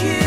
you.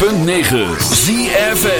106.9 ZFM.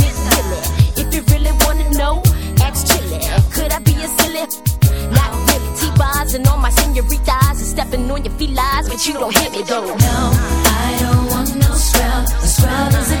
And all my senoritas and stepping on your felines, but you don't hit me though. No, I don't want no scrub. A scrub is a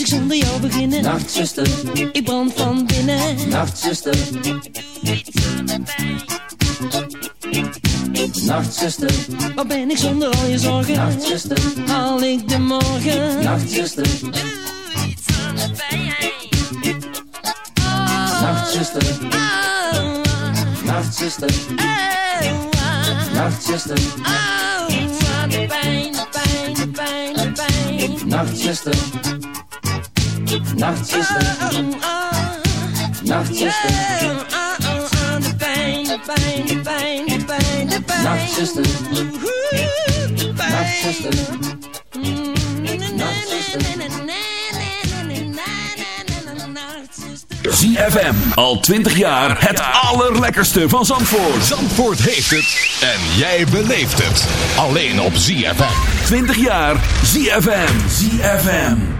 Ik zonder jou beginnen? nachtzuster, Ik brand van binnen. nachtzuster. Nachtzuster, Wat ben ik zonder al je zorgen? nachtzuster, Haal ik de morgen? nachtzuster. Nachtzuster, nachtzuster, nachtzuster, de pijn, de pijn, de pijn, de pijn. nachtzuster. Nachtzuster, nachtzuster, De pijn, de pijn, de pijn, de pijn, de pijn. nachtzuster, nachtzuster, ZFM. Al 20 jaar het allerlekkerste van Zandvoort. Zandvoort heeft het en jij beleeft het. Alleen op ZFM. 20 jaar ZFM. ZFM.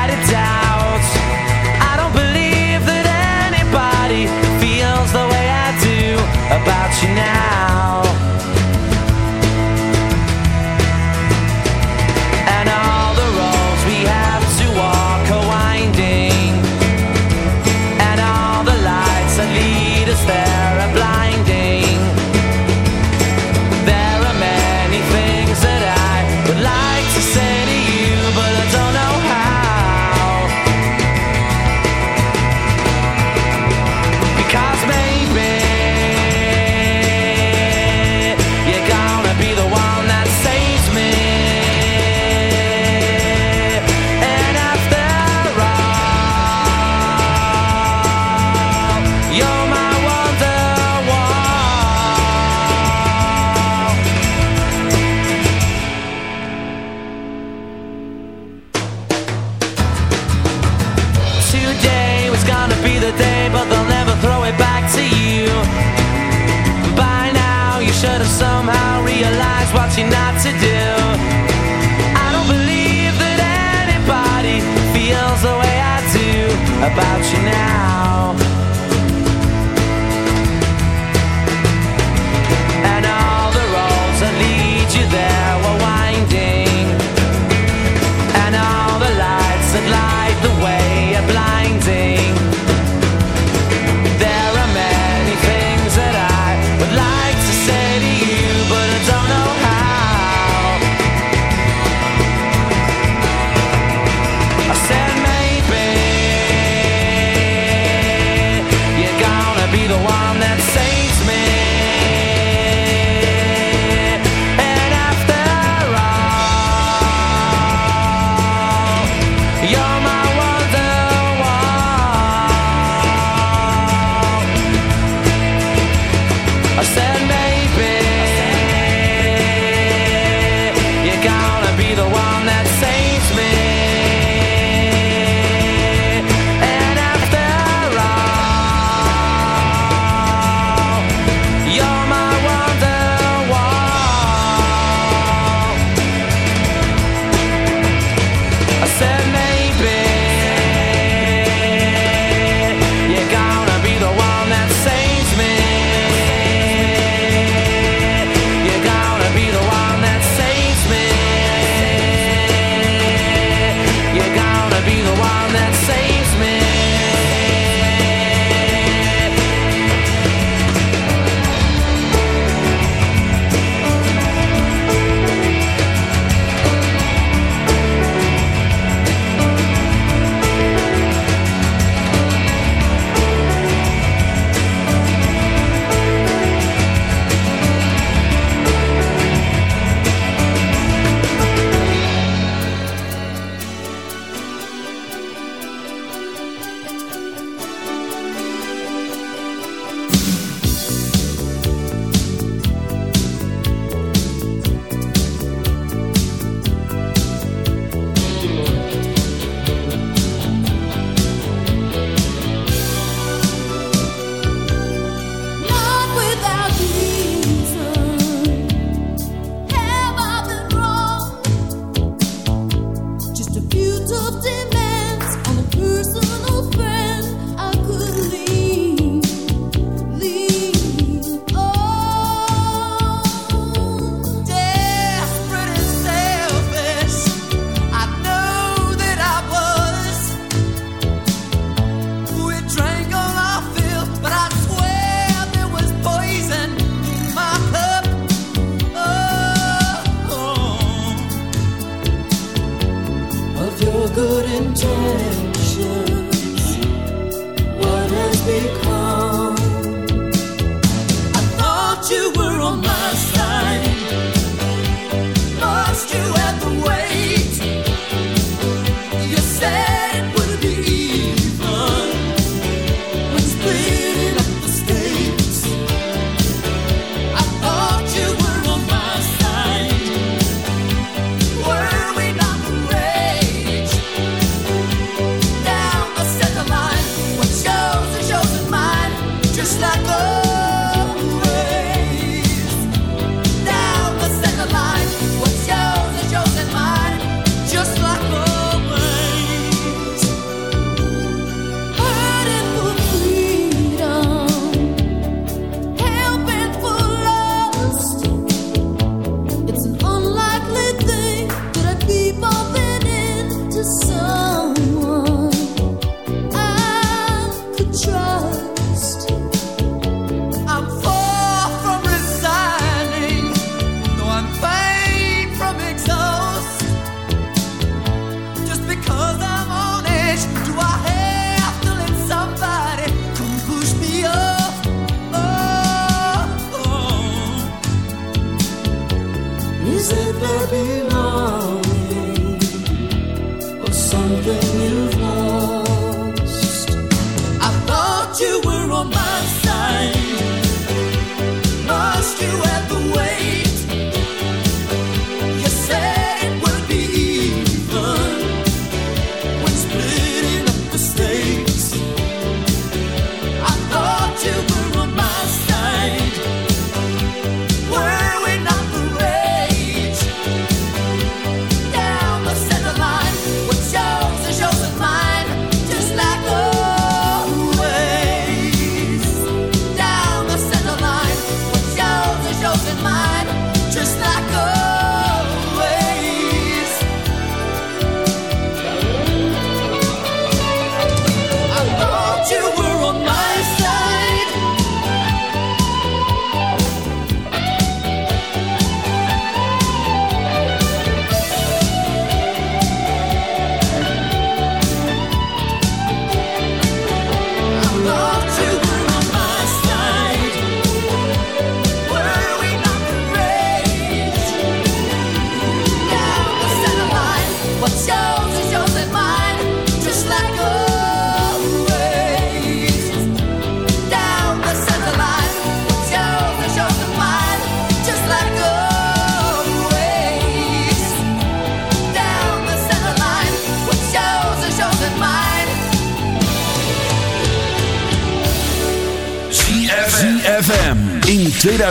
about you now.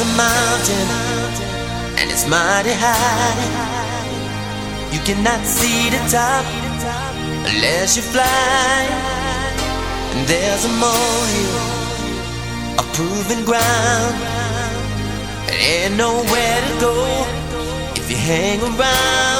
a mountain, and it's mighty high. You cannot see the top unless you fly. And there's a molehill, a proven ground. And ain't nowhere to go if you hang around.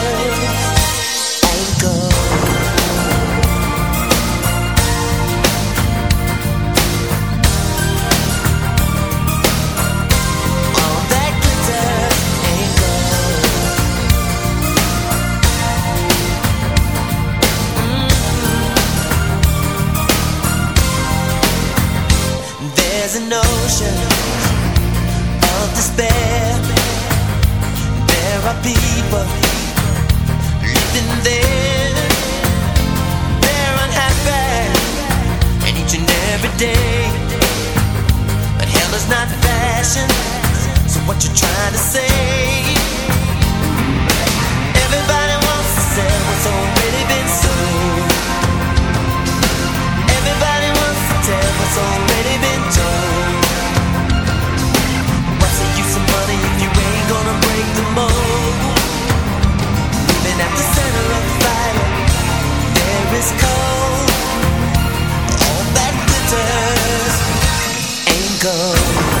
the notion of despair. There are people living there. They're unhappy, and each and every day. But hell is not fashion. So what you trying to say? Everybody wants to sell what's already been. has already been. What's the use of money if you ain't gonna break the mold? Living at the center of fire, there is. All that glitters ain't gold.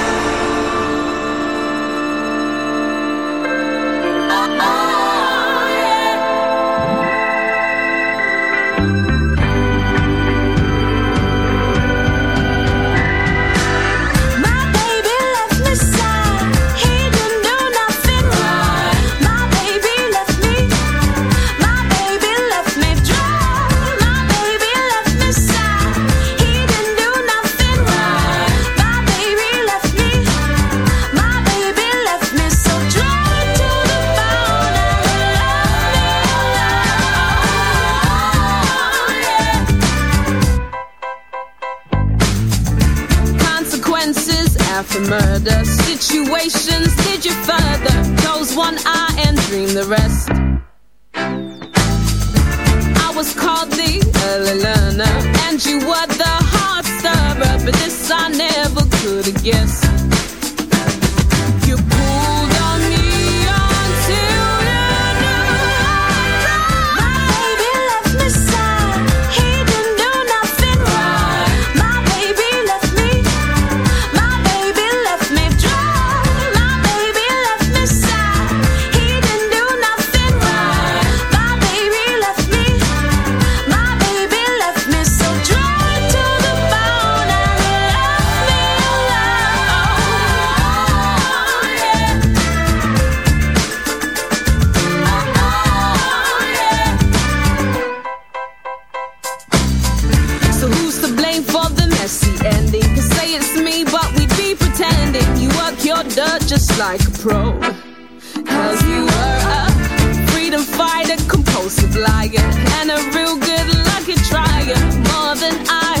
Cause you were a freedom fighter, compulsive liar, and a real good lucky trier, more than I.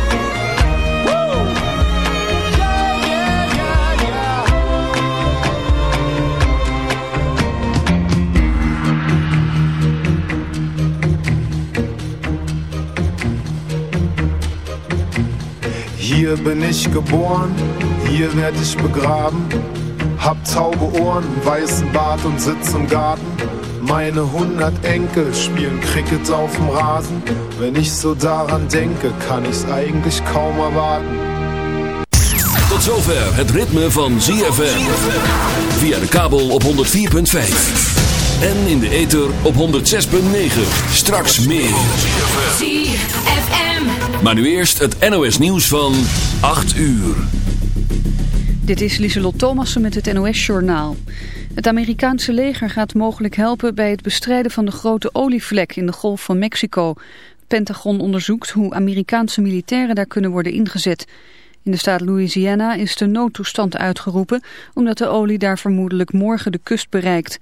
Hier bin ich geboren, hier werd ich begraben. Hab taube Ohren, weißen Bart und sitz im Garten. Meine hundert Enkel spielen Cricket auf dem Rasen. Wenn ich so daran denke, kann ich's eigentlich kaum erwarten. Tot zover het ritme van ZFM. Via de kabel op 104.5. En in de ether op 106.9. Straks meer. ZFM. Maar nu eerst het NOS nieuws van 8 uur. Dit is Lieselot Thomassen met het NOS-journaal. Het Amerikaanse leger gaat mogelijk helpen bij het bestrijden van de grote olievlek in de Golf van Mexico. Pentagon onderzoekt hoe Amerikaanse militairen daar kunnen worden ingezet. In de staat Louisiana is de noodtoestand uitgeroepen omdat de olie daar vermoedelijk morgen de kust bereikt.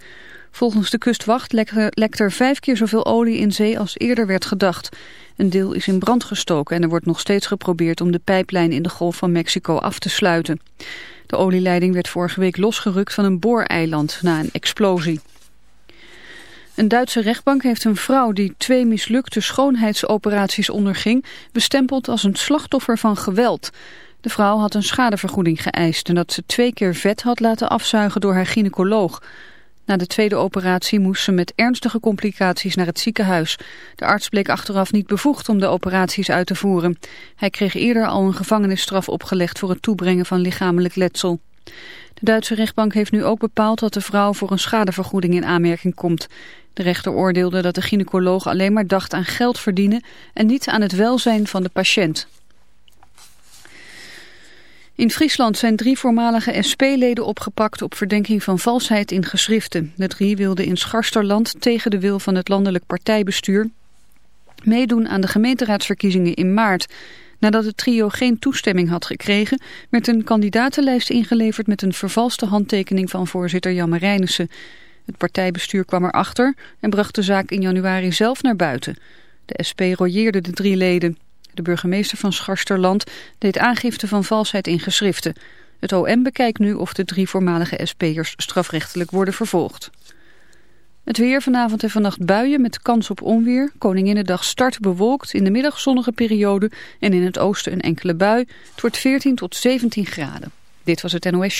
Volgens de kustwacht lekt er, vijf keer zoveel olie in zee als eerder werd gedacht. Een deel is in brand gestoken en er wordt nog steeds geprobeerd om de pijplijn in de Golf van Mexico af te sluiten. De olieleiding werd vorige week losgerukt van een booreiland na een explosie. Een Duitse rechtbank heeft een vrouw die twee mislukte schoonheidsoperaties onderging... bestempeld als een slachtoffer van geweld. De vrouw had een schadevergoeding geëist... en dat ze twee keer vet had laten afzuigen door haar gynaecoloog. Na de tweede operatie moest ze met ernstige complicaties naar het ziekenhuis. De arts bleek achteraf niet bevoegd om de operaties uit te voeren. Hij kreeg eerder al een gevangenisstraf opgelegd voor het toebrengen van lichamelijk letsel. De Duitse rechtbank heeft nu ook bepaald dat de vrouw voor een schadevergoeding in aanmerking komt. De rechter oordeelde dat de gynaecoloog alleen maar dacht aan geld verdienen en niet aan het welzijn van de patiënt. In Friesland zijn drie voormalige SP-leden opgepakt op verdenking van valsheid in geschriften. De drie wilden in Scharsterland tegen de wil van het landelijk partijbestuur meedoen aan de gemeenteraadsverkiezingen in maart. Nadat het trio geen toestemming had gekregen, werd een kandidatenlijst ingeleverd met een vervalste handtekening van voorzitter Jan Marijnissen. Het partijbestuur kwam erachter en bracht de zaak in januari zelf naar buiten. De SP royeerde de drie leden. De burgemeester van Scharsterland deed aangifte van valsheid in geschriften. Het OM bekijkt nu of de drie voormalige SP'ers strafrechtelijk worden vervolgd. Het weer vanavond en vannacht buien met kans op onweer. Koninginnedag start bewolkt, in de middag zonnige periode en in het oosten een enkele bui. Het wordt 14 tot 17 graden. Dit was het NOS.